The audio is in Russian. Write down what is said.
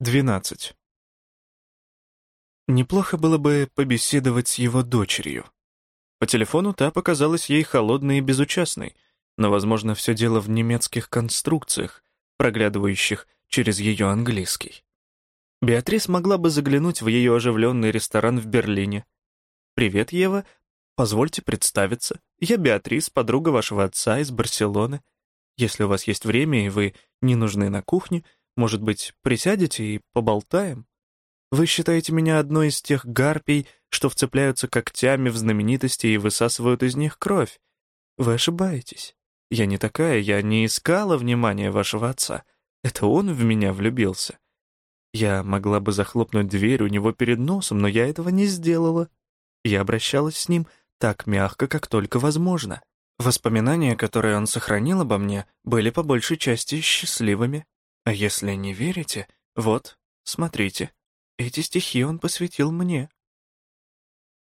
12. Неплохо было бы побеседовать с его дочерью. По телефону та показалась ей холодной и безучастной, но, возможно, все дело в немецких конструкциях, проглядывающих через ее английский. Беатрис могла бы заглянуть в ее оживленный ресторан в Берлине. «Привет, Ева. Позвольте представиться. Я Беатрис, подруга вашего отца из Барселоны. Если у вас есть время и вы не нужны на кухне, может быть, присядете и поболтаем? Вы считаете меня одной из тех гарпий, что вцепляются когтями в знаменитости и высасывают из них кровь? Вы ошибаетесь. Я не такая, я не искала внимания вашего отца. Это он в меня влюбился. Я могла бы захлопнуть дверь у него перед носом, но я этого не сделала. Я обращалась с ним так мягко, как только возможно. Воспоминания, которые он сохранил обо мне, были по большей части счастливыми. А если не верите, вот, смотрите. Эти стихи он посвятил мне.